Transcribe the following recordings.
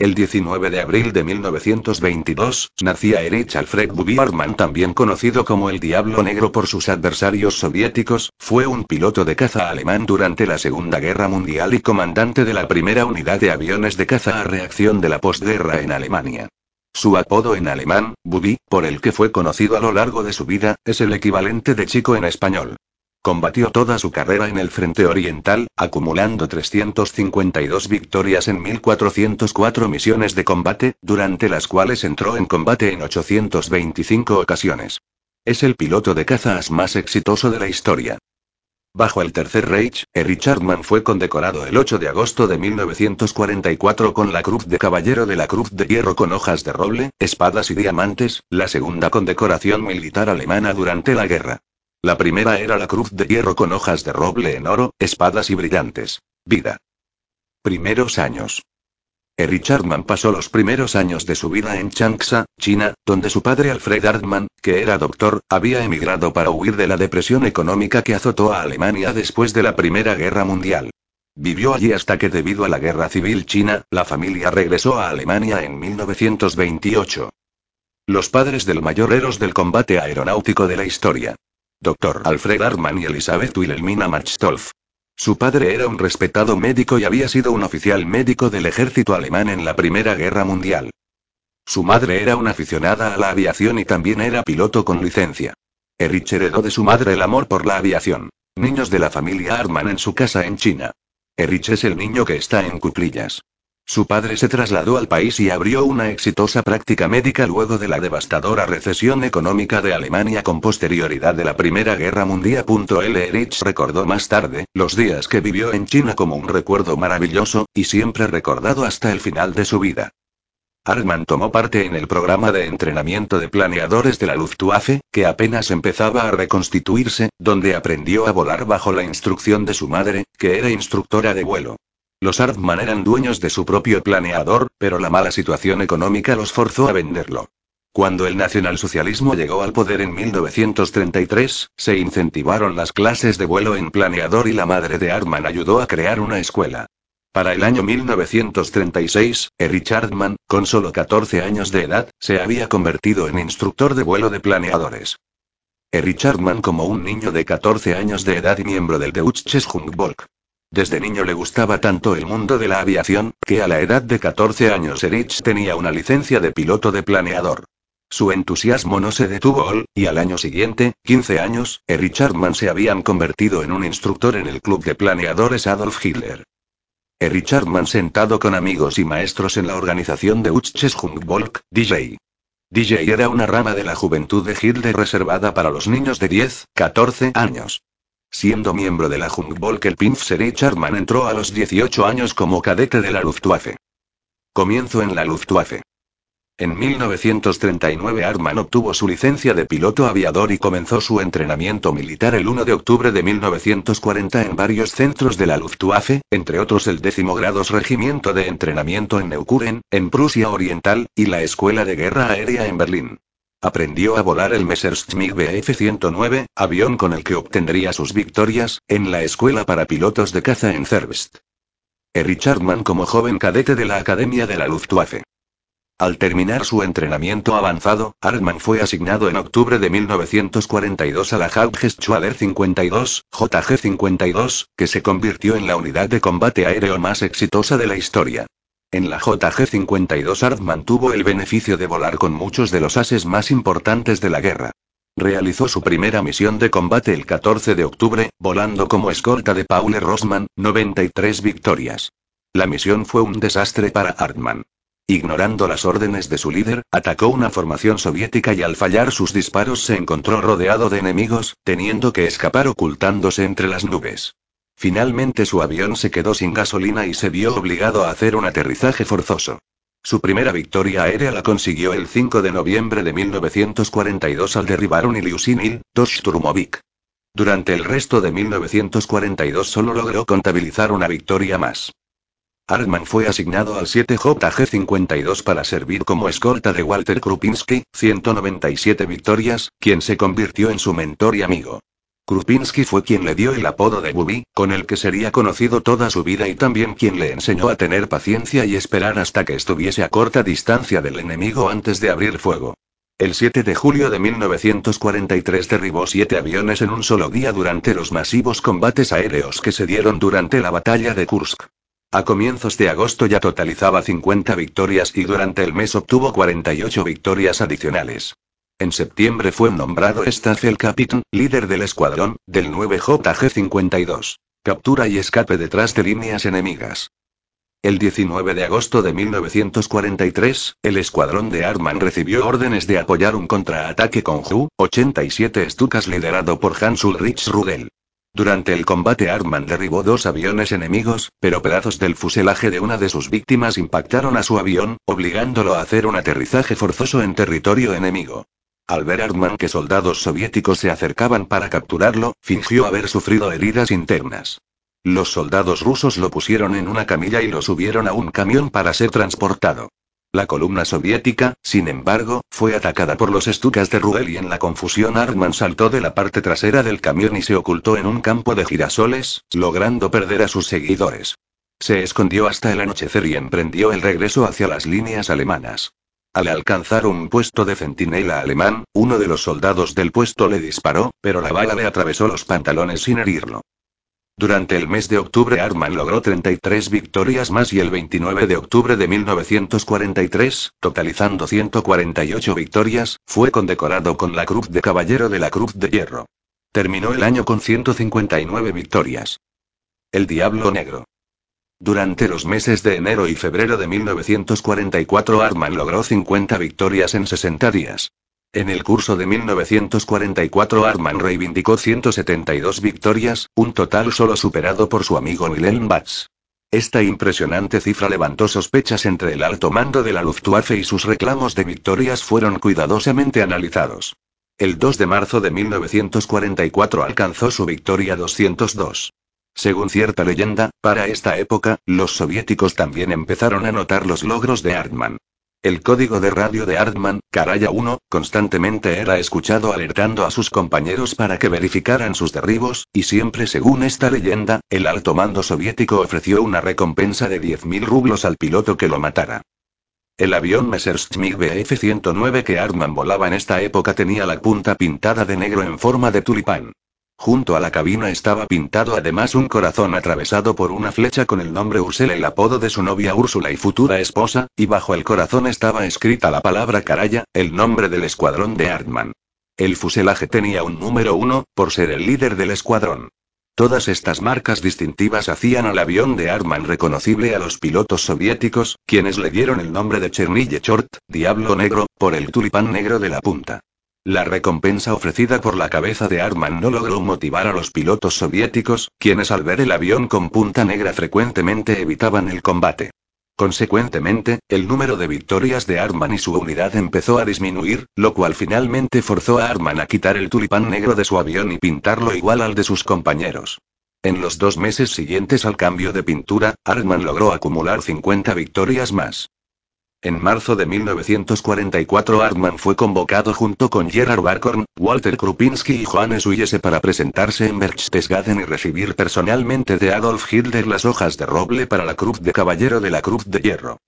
El 19 de abril de 1922, nacía Erich Alfred Bubby Hartmann, también conocido como el Diablo Negro por sus adversarios soviéticos, fue un piloto de caza alemán durante la Segunda Guerra Mundial y comandante de la primera unidad de aviones de caza a reacción de la posguerra en Alemania. Su apodo en alemán, Bubby, por el que fue conocido a lo largo de su vida, es el equivalente de chico en español. Combatió toda su carrera en el frente oriental, acumulando 352 victorias en 1404 misiones de combate, durante las cuales entró en combate en 825 ocasiones. Es el piloto de cazas más exitoso de la historia. Bajo el Tercer Reich, Erich Hartmann fue condecorado el 8 de agosto de 1944 con la Cruz de Caballero de la Cruz de Hierro con hojas de roble, espadas y diamantes, la segunda condecoración militar alemana durante la guerra. La primera era la cruz de hierro con hojas de roble en oro, espadas y brillantes. Vida. Primeros años. Erich Hartmann pasó los primeros años de su vida en Changsha, China, donde su padre Alfred Hartmann, que era doctor, había emigrado para huir de la depresión económica que azotó a Alemania después de la Primera Guerra Mundial. Vivió allí hasta que debido a la guerra civil china, la familia regresó a Alemania en 1928. Los padres del mayor héroe del combate aeronáutico de la historia. Dr. Alfred Hartmann y Elizabeth Wilhelmina Machtolf. Su padre era un respetado médico y había sido un oficial médico del ejército alemán en la Primera Guerra Mundial. Su madre era una aficionada a la aviación y también era piloto con licencia. Erich heredó de su madre el amor por la aviación. Niños de la familia Hartmann en su casa en China. Erich es el niño que está en cuclillas. Su padre se trasladó al país y abrió una exitosa práctica médica luego de la devastadora recesión económica de Alemania con posterioridad de la Primera Guerra Mundial. L. Erich recordó más tarde, los días que vivió en China como un recuerdo maravilloso, y siempre recordado hasta el final de su vida. Hartmann tomó parte en el programa de entrenamiento de planeadores de la Luftwaffe, que apenas empezaba a reconstituirse, donde aprendió a volar bajo la instrucción de su madre, que era instructora de vuelo. Los Hartmann eran dueños de su propio planeador, pero la mala situación económica los forzó a venderlo. Cuando el nacionalsocialismo llegó al poder en 1933, se incentivaron las clases de vuelo en planeador y la madre de Hartmann ayudó a crear una escuela. Para el año 1936, Erich Hartmann, con solo 14 años de edad, se había convertido en instructor de vuelo de planeadores. Erich Hartmann como un niño de 14 años de edad y miembro del Deutsches Jungvolk. Desde niño le gustaba tanto el mundo de la aviación, que a la edad de 14 años Erich tenía una licencia de piloto de planeador. Su entusiasmo no se detuvo, y al año siguiente, 15 años, Erich Hartmann se habían convertido en un instructor en el club de planeadores Adolf Hitler. Erich Hartmann sentado con amigos y maestros en la organización de Utsches Jungvolk, DJ. DJ era una rama de la juventud de Hitler reservada para los niños de 10, 14 años. Siendo miembro de la Jungvolk Erich Hartmann entró a los 18 años como cadete de la Luftwaffe. Comienzo en la Luftwaffe. En 1939 Hartmann obtuvo su licencia de piloto aviador y comenzó su entrenamiento militar el 1 de octubre de 1940 en varios centros de la Luftwaffe, entre otros el décimo grados Regimiento de Entrenamiento en Neukuren, en Prusia Oriental, y la Escuela de Guerra Aérea en Berlín. Aprendió a volar el Messerschmitt Bf-109, avión con el que obtendría sus victorias, en la escuela para pilotos de caza en Zerbst. Erich Hartmann como joven cadete de la Academia de la Luftwaffe. Al terminar su entrenamiento avanzado, Hartmann fue asignado en octubre de 1942 a la Hauptgeschwader 52, JG-52, que se convirtió en la unidad de combate aéreo más exitosa de la historia. En la JG-52 Hartmann tuvo el beneficio de volar con muchos de los ases más importantes de la guerra. Realizó su primera misión de combate el 14 de octubre, volando como escolta de Paul Rossmann, 93 victorias. La misión fue un desastre para Hartmann. Ignorando las órdenes de su líder, atacó una formación soviética y al fallar sus disparos se encontró rodeado de enemigos, teniendo que escapar ocultándose entre las nubes. Finalmente su avión se quedó sin gasolina y se vio obligado a hacer un aterrizaje forzoso. Su primera victoria aérea la consiguió el 5 de noviembre de 1942 al derribar un Ilyushin Il-2 Durante el resto de 1942 solo logró contabilizar una victoria más. Hartmann fue asignado al 7JG-52 para servir como escolta de Walter Krupinski, 197 victorias, quien se convirtió en su mentor y amigo. Krupinski fue quien le dio el apodo de Bubi, con el que sería conocido toda su vida y también quien le enseñó a tener paciencia y esperar hasta que estuviese a corta distancia del enemigo antes de abrir fuego. El 7 de julio de 1943 derribó siete aviones en un solo día durante los masivos combates aéreos que se dieron durante la batalla de Kursk. A comienzos de agosto ya totalizaba 50 victorias y durante el mes obtuvo 48 victorias adicionales. En septiembre fue nombrado Staff el capitán, líder del escuadrón, del 9JG-52. Captura y escape detrás de líneas enemigas. El 19 de agosto de 1943, el escuadrón de Arman recibió órdenes de apoyar un contraataque con Ju-87 Stukas liderado por Hans Ulrich Rudel. Durante el combate Arman derribó dos aviones enemigos, pero pedazos del fuselaje de una de sus víctimas impactaron a su avión, obligándolo a hacer un aterrizaje forzoso en territorio enemigo. Al ver Artman que soldados soviéticos se acercaban para capturarlo, fingió haber sufrido heridas internas. Los soldados rusos lo pusieron en una camilla y lo subieron a un camión para ser transportado. La columna soviética, sin embargo, fue atacada por los estucas de Rudel y en la confusión Artman saltó de la parte trasera del camión y se ocultó en un campo de girasoles, logrando perder a sus seguidores. Se escondió hasta el anochecer y emprendió el regreso hacia las líneas alemanas. Al alcanzar un puesto de centinela alemán, uno de los soldados del puesto le disparó, pero la bala le atravesó los pantalones sin herirlo. Durante el mes de octubre Arman logró 33 victorias más y el 29 de octubre de 1943, totalizando 148 victorias, fue condecorado con la Cruz de Caballero de la Cruz de Hierro. Terminó el año con 159 victorias. El Diablo Negro. Durante los meses de enero y febrero de 1944 Arman logró 50 victorias en 60 días. En el curso de 1944 Arman reivindicó 172 victorias, un total solo superado por su amigo Wilhelm Batz. Esta impresionante cifra levantó sospechas entre el alto mando de la Luftwaffe y sus reclamos de victorias fueron cuidadosamente analizados. El 2 de marzo de 1944 alcanzó su victoria 202. Según cierta leyenda, para esta época, los soviéticos también empezaron a notar los logros de Hartmann. El código de radio de Hartmann, Karaya 1, constantemente era escuchado alertando a sus compañeros para que verificaran sus derribos, y siempre según esta leyenda, el alto mando soviético ofreció una recompensa de 10.000 rublos al piloto que lo matara. El avión Messerschmitt Bf-109 que Hartmann volaba en esta época tenía la punta pintada de negro en forma de tulipán. Junto a la cabina estaba pintado además un corazón atravesado por una flecha con el nombre Ursula, el apodo de su novia Úrsula y futura esposa, y bajo el corazón estaba escrita la palabra Caraya, el nombre del escuadrón de Hartmann. El fuselaje tenía un número uno, por ser el líder del escuadrón. Todas estas marcas distintivas hacían al avión de Hartmann reconocible a los pilotos soviéticos, quienes le dieron el nombre de Chernille Chort, Diablo Negro, por el tulipán negro de la punta. La recompensa ofrecida por la cabeza de Arman no logró motivar a los pilotos soviéticos, quienes al ver el avión con punta negra frecuentemente evitaban el combate. Consecuentemente, el número de victorias de Arman y su unidad empezó a disminuir, lo cual finalmente forzó a Arman a quitar el tulipán negro de su avión y pintarlo igual al de sus compañeros. En los dos meses siguientes al cambio de pintura, Arman logró acumular 50 victorias más. En marzo de 1944 Hartmann fue convocado junto con Gerhard Barkhorn, Walter Krupinski y Johannes Uyese para presentarse en Berchtesgaden y recibir personalmente de Adolf Hitler las hojas de roble para la Cruz de Caballero de la Cruz de Hierro.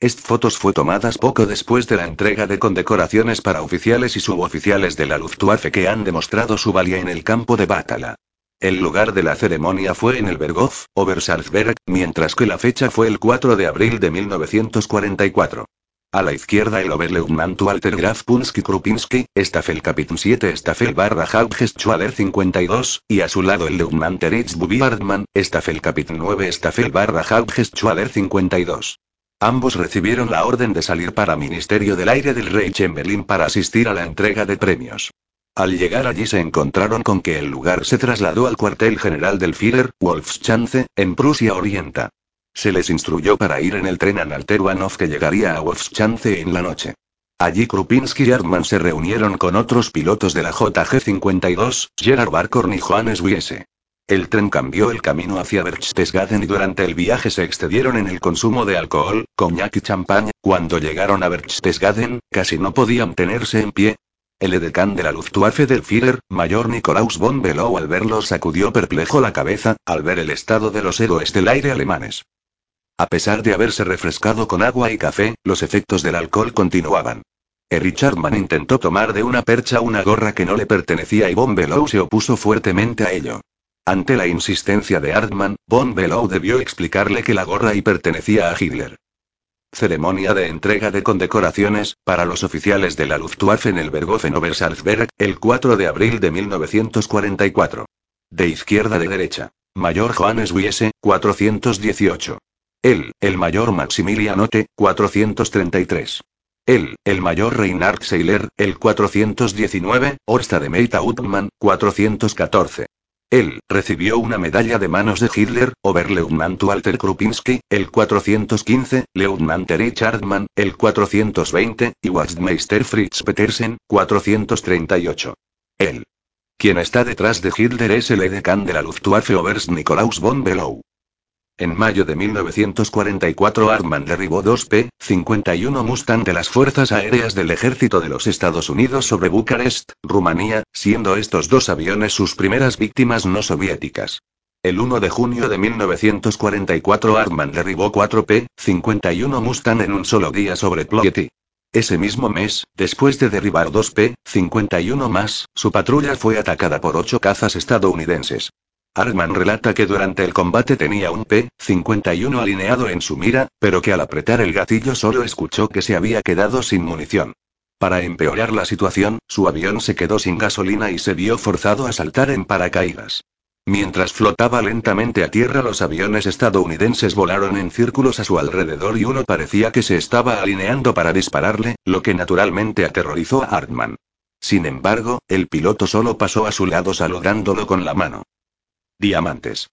Esta fotos fue tomadas poco después de la entrega de condecoraciones para oficiales y suboficiales de la Luftwaffe que han demostrado su valía en el campo de batalla. El lugar de la ceremonia fue en el Berghof, Obersalzberg, mientras que la fecha fue el 4 de abril de 1944. A la izquierda el Oberleutnant Walter Graf Punsky Krupinski, Staffelkapitän 7 Staffel barra Hauptgeschwader 52, y a su lado el Leutnant Erich Bubiardman, Staffelkapitän 9 Staffel barra Hauptgeschwader 52. Ambos recibieron la orden de salir para Ministerio del Aire del Rey Chamberlain para asistir a la entrega de premios. Al llegar allí se encontraron con que el lugar se trasladó al cuartel general del Führer, Wolfschanze, en Prusia Orienta. Se les instruyó para ir en el tren Analteruanov que llegaría a Wolfschanze en la noche. Allí Krupinski y Hartmann se reunieron con otros pilotos de la JG-52, Gerard Barkhorn y Johannes Wiese. El tren cambió el camino hacia Berchtesgaden y durante el viaje se excedieron en el consumo de alcohol, coñac y champán. Cuando llegaron a Berchtesgaden, casi no podían tenerse en pie, El edecán de la Luftwaffe del Führer, mayor Nikolaus von Below al verlo sacudió perplejo la cabeza, al ver el estado de los héroes del aire alemanes. A pesar de haberse refrescado con agua y café, los efectos del alcohol continuaban. Richardman intentó tomar de una percha una gorra que no le pertenecía y Von Below se opuso fuertemente a ello. Ante la insistencia de Hartmann, Von Below debió explicarle que la gorra y pertenecía a Hitler. Ceremonia de entrega de condecoraciones, para los oficiales de la Luftwaffe en el Berghofen Obersalzberg, el 4 de abril de 1944. De izquierda de derecha. Mayor Johannes Wiese, 418. Él, el mayor Maximilian Otte, 433. Él, el mayor Reinhard Seiler, el 419, Orsta de Meita Utman, 414. Él, recibió una medalla de manos de Hitler, Oberleutnant Walter Krupinski, el 415, Leutnant Erich Hartmann, el 420, y Waldmeister Fritz Petersen, 438. Él. Quien está detrás de Hitler es el edecán de la Luftwaffe Oberst Nikolaus von Below. En mayo de 1944 Hartmann derribó dos P-51 Mustang de las Fuerzas Aéreas del Ejército de los Estados Unidos sobre Bucarest, Rumanía, siendo estos dos aviones sus primeras víctimas no soviéticas. El 1 de junio de 1944 Hartmann derribó cuatro P-51 Mustang en un solo día sobre Ploiety. Ese mismo mes, después de derribar dos P-51 más, su patrulla fue atacada por ocho cazas estadounidenses. Hartman relata que durante el combate tenía un P-51 alineado en su mira, pero que al apretar el gatillo solo escuchó que se había quedado sin munición. Para empeorar la situación, su avión se quedó sin gasolina y se vio forzado a saltar en paracaídas. Mientras flotaba lentamente a tierra, los aviones estadounidenses volaron en círculos a su alrededor y uno parecía que se estaba alineando para dispararle, lo que naturalmente aterrorizó a Hartman. Sin embargo, el piloto solo pasó a su lado saludándolo con la mano. Diamantes.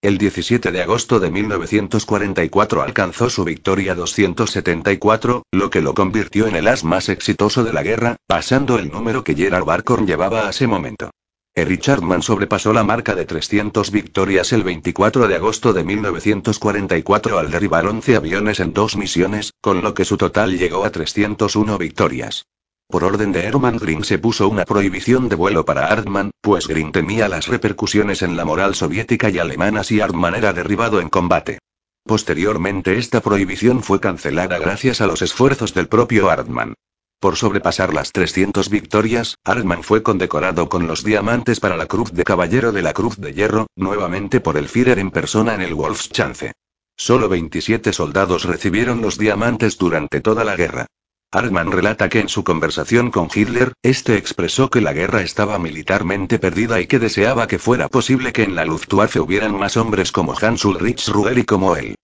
El 17 de agosto de 1944 alcanzó su victoria 274, lo que lo convirtió en el as más exitoso de la guerra, pasando el número que Gerard Barkhorn llevaba a ese momento. Richardman sobrepasó la marca de 300 victorias el 24 de agosto de 1944 al derribar 11 aviones en dos misiones, con lo que su total llegó a 301 victorias. Por orden de Hermann Green se puso una prohibición de vuelo para Hartmann, pues Green temía las repercusiones en la moral soviética y alemana si Hartmann era derribado en combate. Posteriormente esta prohibición fue cancelada gracias a los esfuerzos del propio Hartmann. Por sobrepasar las 300 victorias, Hartmann fue condecorado con los diamantes para la Cruz de Caballero de la Cruz de Hierro, nuevamente por el Führer en persona en el Wolfschanze. Solo 27 soldados recibieron los diamantes durante toda la guerra. Hartmann relata que en su conversación con Hitler, este expresó que la guerra estaba militarmente perdida y que deseaba que fuera posible que en la Luftwaffe hubieran más hombres como Hans Ulrich Ruhr y como él.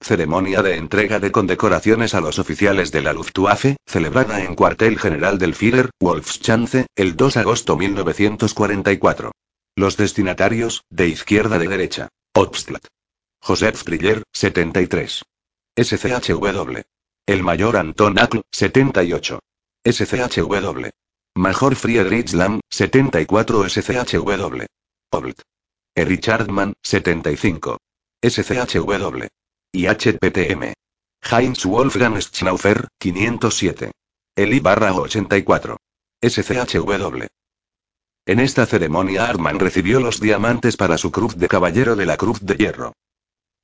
Ceremonia de entrega de condecoraciones a los oficiales de la Luftwaffe, celebrada en cuartel general del Führer, Wolfschanze, el 2 de agosto 1944. Los destinatarios, de izquierda de derecha. Obstlat. Joseph Griller, 73. SCHW. El mayor Anton Akl, 78. SCHW. Major Friedrich Lam, 74 SCHW. Oblt. E. Richardman, 75. SCHW. Y HPTM. Heinz Wolfgang Schnaufer, 507. Eli barra 84. SCHW. En esta ceremonia Arman recibió los diamantes para su cruz de caballero de la Cruz de Hierro.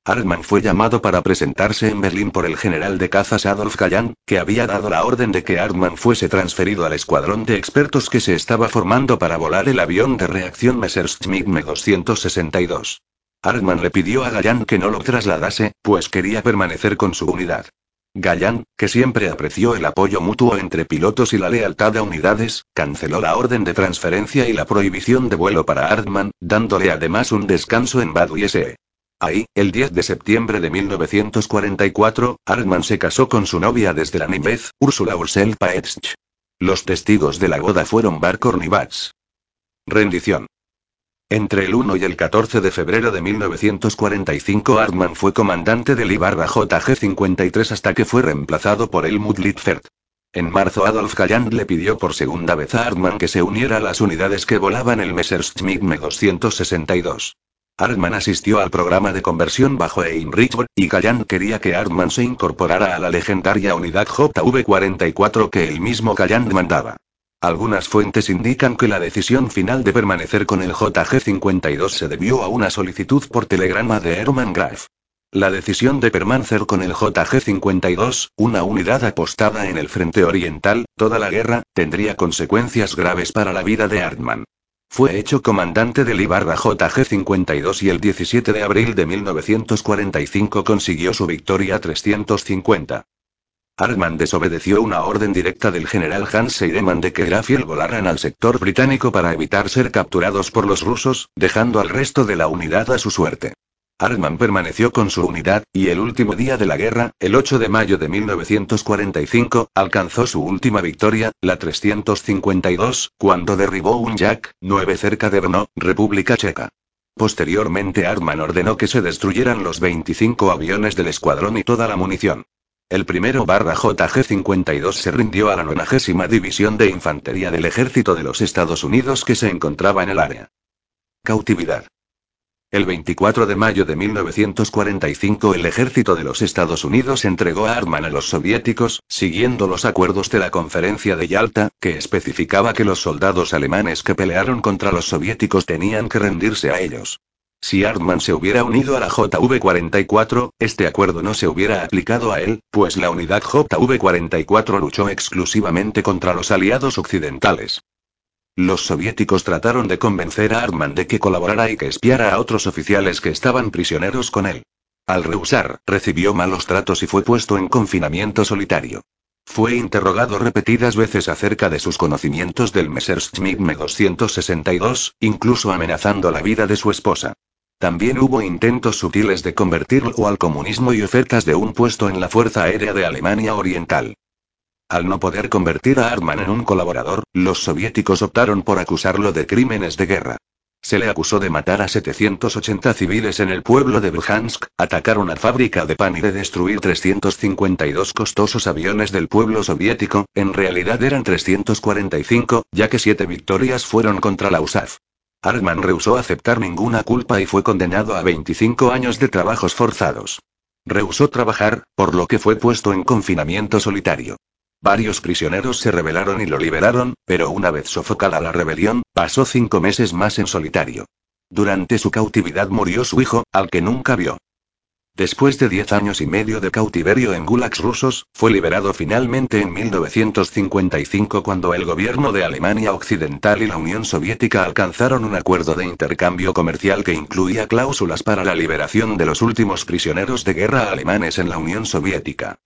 Hartmann fue llamado para presentarse en Berlín por el general de cazas Adolf Galland, que había dado la orden de que Hartmann fuese transferido al escuadrón de expertos que se estaba formando para volar el avión de reacción Messerschmitt Me-262. Hartmann le pidió a Galland que no lo trasladase, pues quería permanecer con su unidad. Galland, que siempre apreció el apoyo mutuo entre pilotos y la lealtad a unidades, canceló la orden de transferencia y la prohibición de vuelo para Hartmann, dándole además un descanso en Bad Ahí, el 10 de septiembre de 1944, Hartmann se casó con su novia desde la niñez, Ursula Ursel Paetsch. Los testigos de la boda fueron Barkhorn y. Rendición. Entre el 1 y el 14 de febrero de 1945 Hartmann fue comandante del Ibarra JG-53 hasta que fue reemplazado por Helmut Littfert. En marzo Adolf Galland le pidió por segunda vez a Hartmann que se uniera a las unidades que volaban el Messerschmitt Me-262. Hartmann asistió al programa de conversión bajo Heinrich y Galland quería que Hartmann se incorporara a la legendaria unidad JV-44 que el mismo Galland mandaba. Algunas fuentes indican que la decisión final de permanecer con el JG-52 se debió a una solicitud por telegrama de Hermann Graf. La decisión de permanecer con el JG-52, una unidad apostada en el frente oriental, toda la guerra, tendría consecuencias graves para la vida de Hartmann. Fue hecho comandante del Ibarra JG-52 y el 17 de abril de 1945 consiguió su victoria 350. Hartmann desobedeció una orden directa del general Hans Seidemann de que Graf y volaran al sector británico para evitar ser capturados por los rusos, dejando al resto de la unidad a su suerte. Hartmann permaneció con su unidad, y el último día de la guerra, el 8 de mayo de 1945, alcanzó su última victoria, la 352, cuando derribó un Jack 9 cerca de Brno, República Checa. Posteriormente Hartmann ordenó que se destruyeran los 25 aviones del escuadrón y toda la munición. El primero barra JG-52 se rindió a la 90 División de Infantería del Ejército de los Estados Unidos que se encontraba en el área. Cautividad. El 24 de mayo de 1945 el ejército de los Estados Unidos entregó a Hartmann a los soviéticos, siguiendo los acuerdos de la Conferencia de Yalta, que especificaba que los soldados alemanes que pelearon contra los soviéticos tenían que rendirse a ellos. Si Hartmann se hubiera unido a la JV-44, este acuerdo no se hubiera aplicado a él, pues la unidad JV-44 luchó exclusivamente contra los aliados occidentales. Los soviéticos trataron de convencer a Hartmann de que colaborara y que espiara a otros oficiales que estaban prisioneros con él. Al rehusar, recibió malos tratos y fue puesto en confinamiento solitario. Fue interrogado repetidas veces acerca de sus conocimientos del Messerschmitt M262, incluso amenazando la vida de su esposa. También hubo intentos sutiles de convertirlo al comunismo y ofertas de un puesto en la Fuerza Aérea de Alemania Oriental. Al no poder convertir a Hartmann en un colaborador, los soviéticos optaron por acusarlo de crímenes de guerra. Se le acusó de matar a 780 civiles en el pueblo de Brjansk, atacar una fábrica de pan y de destruir 352 costosos aviones del pueblo soviético, en realidad eran 345, ya que siete victorias fueron contra la USAF. Hartmann rehusó aceptar ninguna culpa y fue condenado a 25 años de trabajos forzados. Rehusó trabajar, por lo que fue puesto en confinamiento solitario. Varios prisioneros se rebelaron y lo liberaron, pero una vez sofocada la rebelión, pasó cinco meses más en solitario. Durante su cautividad murió su hijo, al que nunca vio. Después de diez años y medio de cautiverio en gulags rusos, fue liberado finalmente en 1955 cuando el gobierno de Alemania Occidental y la Unión Soviética alcanzaron un acuerdo de intercambio comercial que incluía cláusulas para la liberación de los últimos prisioneros de guerra alemanes en la Unión Soviética.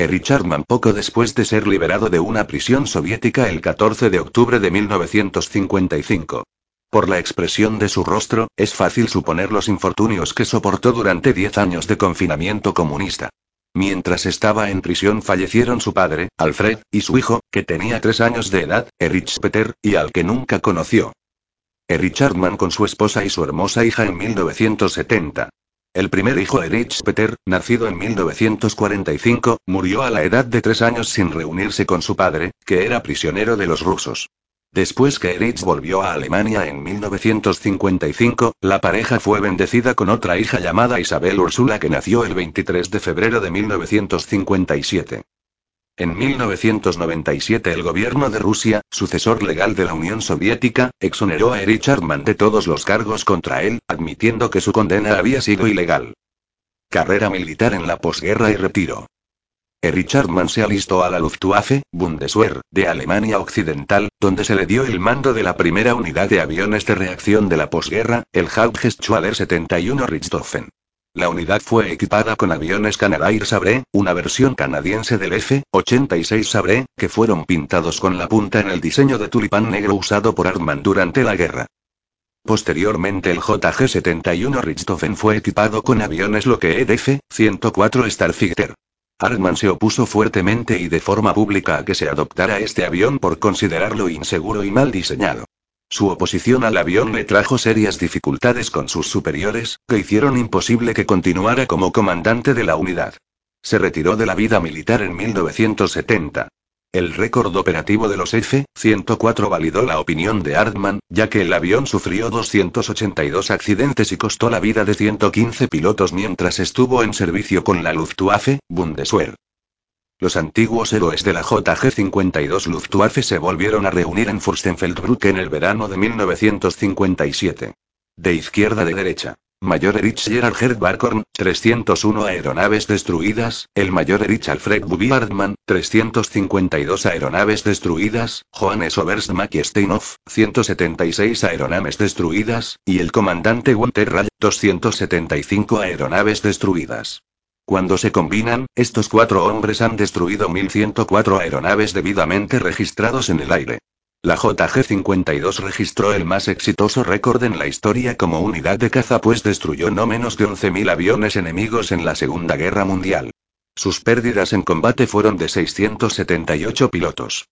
Erich Hartmann poco después de ser liberado de una prisión soviética el 14 de octubre de 1955. Por la expresión de su rostro, es fácil suponer los infortunios que soportó durante 10 años de confinamiento comunista. Mientras estaba en prisión fallecieron su padre, Alfred, y su hijo, que tenía 3 años de edad, Erich Peter, y al que nunca conoció. Erich Hartmann con su esposa y su hermosa hija en 1970. El primer hijo Erich Peter, nacido en 1945, murió a la edad de tres años sin reunirse con su padre, que era prisionero de los rusos. Después que Erich volvió a Alemania en 1955, la pareja fue bendecida con otra hija llamada Isabel Ursula que nació el 23 de febrero de 1957. En 1997 el gobierno de Rusia, sucesor legal de la Unión Soviética, exoneró a Erich Hartmann de todos los cargos contra él, admitiendo que su condena había sido ilegal. Carrera militar en la posguerra y retiro. Erich Hartmann se alistó a la Luftwaffe, Bundeswehr, de Alemania Occidental, donde se le dio el mando de la primera unidad de aviones de reacción de la posguerra, el Hauptgeschwader 71 Richthofen. La unidad fue equipada con aviones Canadair Sabre, una versión canadiense del F-86 Sabre, que fueron pintados con la punta en el diseño de tulipán negro usado por Hartmann durante la guerra. Posteriormente el JG-71 Richthofen fue equipado con aviones Lockheed F-104 Starfighter. Hartmann se opuso fuertemente y de forma pública a que se adoptara este avión por considerarlo inseguro y mal diseñado. Su oposición al avión le trajo serias dificultades con sus superiores, que hicieron imposible que continuara como comandante de la unidad. Se retiró de la vida militar en 1970. El récord operativo de los F-104 validó la opinión de Hartmann, ya que el avión sufrió 282 accidentes y costó la vida de 115 pilotos mientras estuvo en servicio con la Luftwaffe, Bundeswehr. Los antiguos héroes de la JG-52 Luftwaffe se volvieron a reunir en Fürstenfeldbruck en el verano de 1957. De izquierda a derecha. Mayor Erich Gerhard Gerd Barkorn, 301 aeronaves destruidas, el Mayor Erich Alfred Bubiardman, 352 aeronaves destruidas, Johannes Oberst Mackie Steinhoff, 176 aeronaves destruidas, y el comandante Walter Rall, 275 aeronaves destruidas. Cuando se combinan, estos cuatro hombres han destruido 1104 aeronaves debidamente registrados en el aire. La JG-52 registró el más exitoso récord en la historia como unidad de caza pues destruyó no menos de 11.000 aviones enemigos en la Segunda Guerra Mundial. Sus pérdidas en combate fueron de 678 pilotos.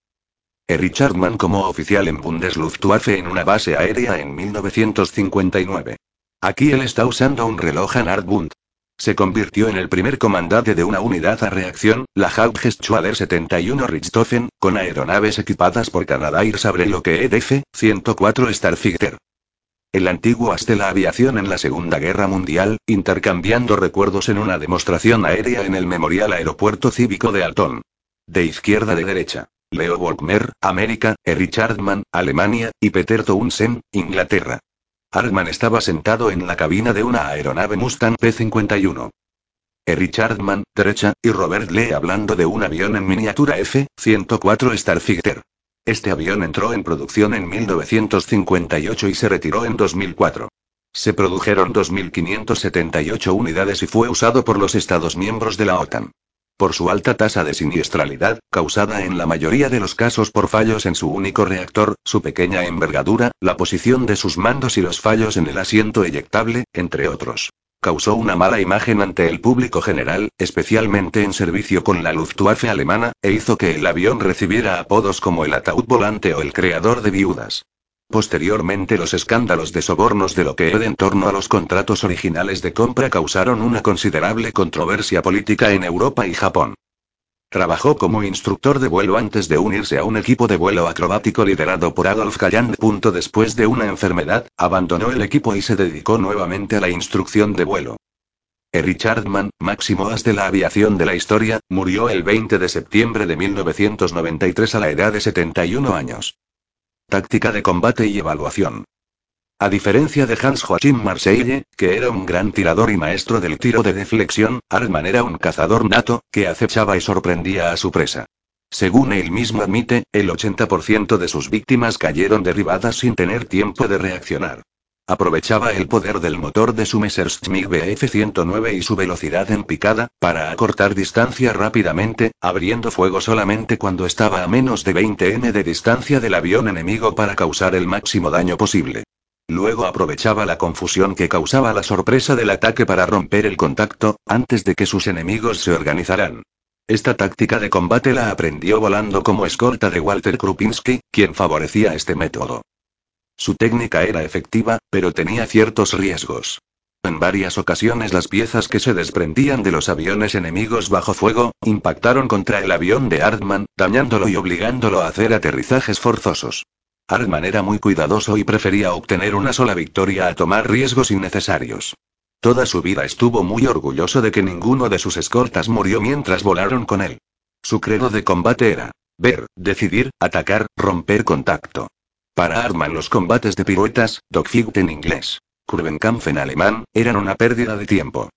Erich Hartmann como oficial en Bundesluftwaffe en una base aérea en 1959. Aquí él está usando un reloj Bund. Se convirtió en el primer comandante de una unidad a reacción, la Hauptgeschwader 71 Richthofen, con aeronaves equipadas por Canadá Air Sabre que EDF, 104 Starfighter. El antiguo hasta la aviación en la Segunda Guerra Mundial, intercambiando recuerdos en una demostración aérea en el Memorial Aeropuerto Cívico de Alton. De izquierda a de derecha. Leo Volkmer, América, Erich Hartmann, Alemania, y Peter Townsend, Inglaterra. Hartman estaba sentado en la cabina de una aeronave Mustang P-51. Erich Hartman, derecha, y Robert Lee hablando de un avión en miniatura F-104 Starfighter. Este avión entró en producción en 1958 y se retiró en 2004. Se produjeron 2.578 unidades y fue usado por los Estados miembros de la OTAN. Por su alta tasa de siniestralidad, causada en la mayoría de los casos por fallos en su único reactor, su pequeña envergadura, la posición de sus mandos y los fallos en el asiento eyectable, entre otros. Causó una mala imagen ante el público general, especialmente en servicio con la Luftwaffe alemana, e hizo que el avión recibiera apodos como el ataúd volante o el creador de viudas. Posteriormente los escándalos de sobornos de lo que en torno a los contratos originales de compra causaron una considerable controversia política en Europa y Japón. Trabajó como instructor de vuelo antes de unirse a un equipo de vuelo acrobático liderado por Adolf Galland. Después de una enfermedad, abandonó el equipo y se dedicó nuevamente a la instrucción de vuelo. Erich Hartmann, máximo as de la aviación de la historia, murió el 20 de septiembre de 1993 a la edad de 71 años. Táctica de combate y evaluación. A diferencia de Hans Joachim Marseille, que era un gran tirador y maestro del tiro de deflexión, Hartmann era un cazador nato, que acechaba y sorprendía a su presa. Según él mismo admite, el 80% de sus víctimas cayeron derribadas sin tener tiempo de reaccionar. Aprovechaba el poder del motor de su Messerschmitt Bf-109 y su velocidad en picada, para acortar distancia rápidamente, abriendo fuego solamente cuando estaba a menos de 20 m de distancia del avión enemigo para causar el máximo daño posible. Luego aprovechaba la confusión que causaba la sorpresa del ataque para romper el contacto, antes de que sus enemigos se organizaran. Esta táctica de combate la aprendió volando como escolta de Walter Krupinski, quien favorecía este método. Su técnica era efectiva, pero tenía ciertos riesgos. En varias ocasiones las piezas que se desprendían de los aviones enemigos bajo fuego, impactaron contra el avión de Hartmann, dañándolo y obligándolo a hacer aterrizajes forzosos. Hartmann era muy cuidadoso y prefería obtener una sola victoria a tomar riesgos innecesarios. Toda su vida estuvo muy orgulloso de que ninguno de sus escoltas murió mientras volaron con él. Su credo de combate era ver, decidir, atacar, romper contacto. Para Hartmann los combates de piruetas, dogfight en inglés, Kurvenkampf en alemán, eran una pérdida de tiempo.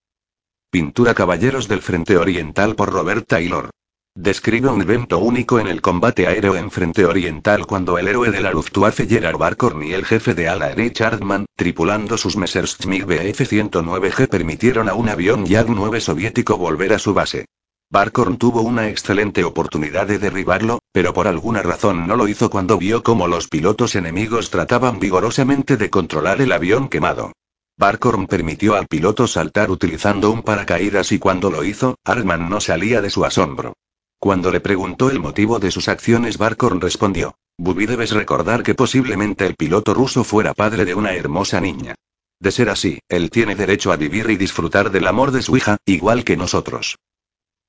Pintura Caballeros del Frente Oriental por Robert Taylor. Describe un evento único en el combate aéreo en Frente Oriental cuando el héroe de la Luftwaffe Gerard Barkhorn y el jefe de ala Erich Hartmann, tripulando sus Messerschmitt Bf-109G permitieron a un avión YAG-9 soviético volver a su base. Barkhorn tuvo una excelente oportunidad de derribarlo, pero por alguna razón no lo hizo cuando vio cómo los pilotos enemigos trataban vigorosamente de controlar el avión quemado. Barkhorn permitió al piloto saltar utilizando un paracaídas y cuando lo hizo, Hartmann no salía de su asombro. Cuando le preguntó el motivo de sus acciones, Barkhorn respondió: Bubi, debes recordar que posiblemente el piloto ruso fuera padre de una hermosa niña. De ser así, él tiene derecho a vivir y disfrutar del amor de su hija, igual que nosotros.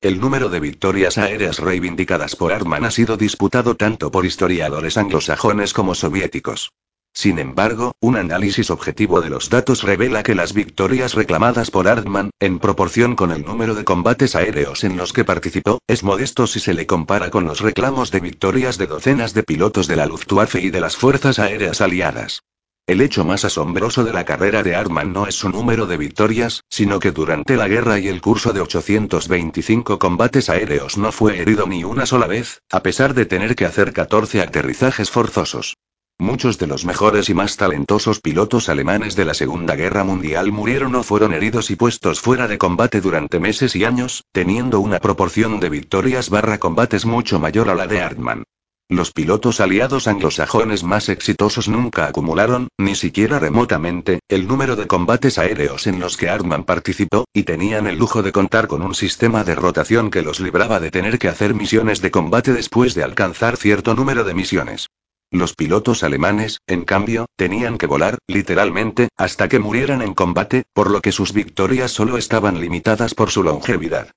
El número de victorias aéreas reivindicadas por Hartmann ha sido disputado tanto por historiadores anglosajones como soviéticos. Sin embargo, un análisis objetivo de los datos revela que las victorias reclamadas por Hartmann, en proporción con el número de combates aéreos en los que participó, es modesto si se le compara con los reclamos de victorias de docenas de pilotos de la Luftwaffe y de las Fuerzas Aéreas Aliadas. El hecho más asombroso de la carrera de Hartmann no es su número de victorias, sino que durante la guerra y el curso de 825 combates aéreos no fue herido ni una sola vez, a pesar de tener que hacer 14 aterrizajes forzosos. Muchos de los mejores y más talentosos pilotos alemanes de la Segunda Guerra Mundial murieron o fueron heridos y puestos fuera de combate durante meses y años, teniendo una proporción de victorias barra combates mucho mayor a la de Hartmann. Los pilotos aliados anglosajones más exitosos nunca acumularon, ni siquiera remotamente, el número de combates aéreos en los que Hartmann participó, y tenían el lujo de contar con un sistema de rotación que los libraba de tener que hacer misiones de combate después de alcanzar cierto número de misiones. Los pilotos alemanes, en cambio, tenían que volar, literalmente, hasta que murieran en combate, por lo que sus victorias solo estaban limitadas por su longevidad.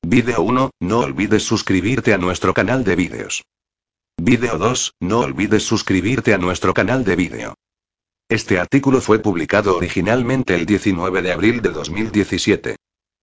Vídeo 1, no olvides suscribirte a nuestro canal de vídeos. Vídeo 2, no olvides suscribirte a nuestro canal de vídeo. Este artículo fue publicado originalmente el 19 de abril de 2017.